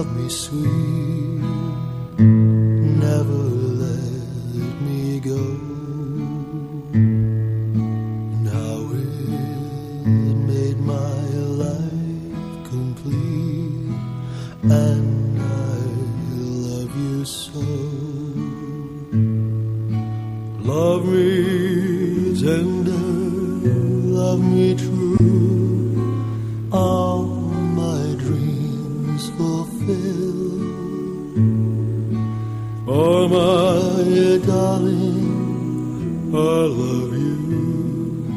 love me sweet, never let me go. Now it made my life complete, and I love you so. Love me tender, love me true my darling, I love you,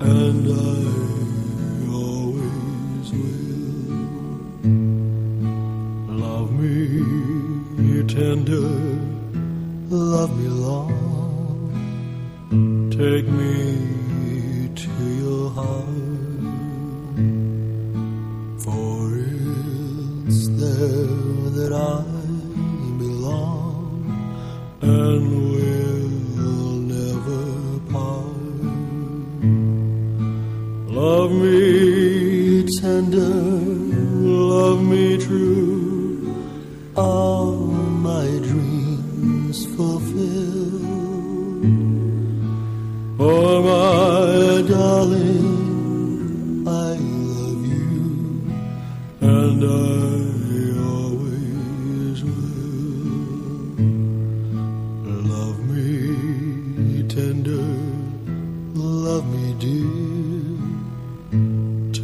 and I always will. Love me tender, love me long. Take me to your heart, for it's there that I and we'll never part. Love me tender, love me true, all my dreams fulfill. Oh, my darling,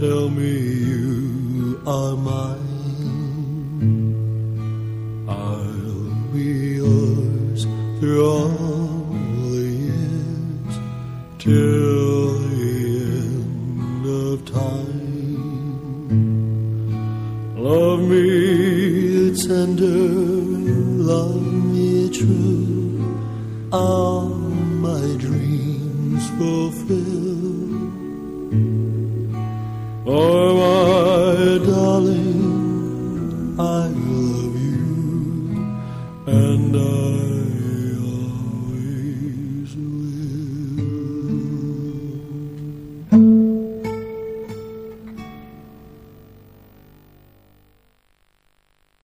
Tell me you are mine. I'll be yours through all the years till the end of time. Love me tender, love me true, all my dreams fulfill. Oh.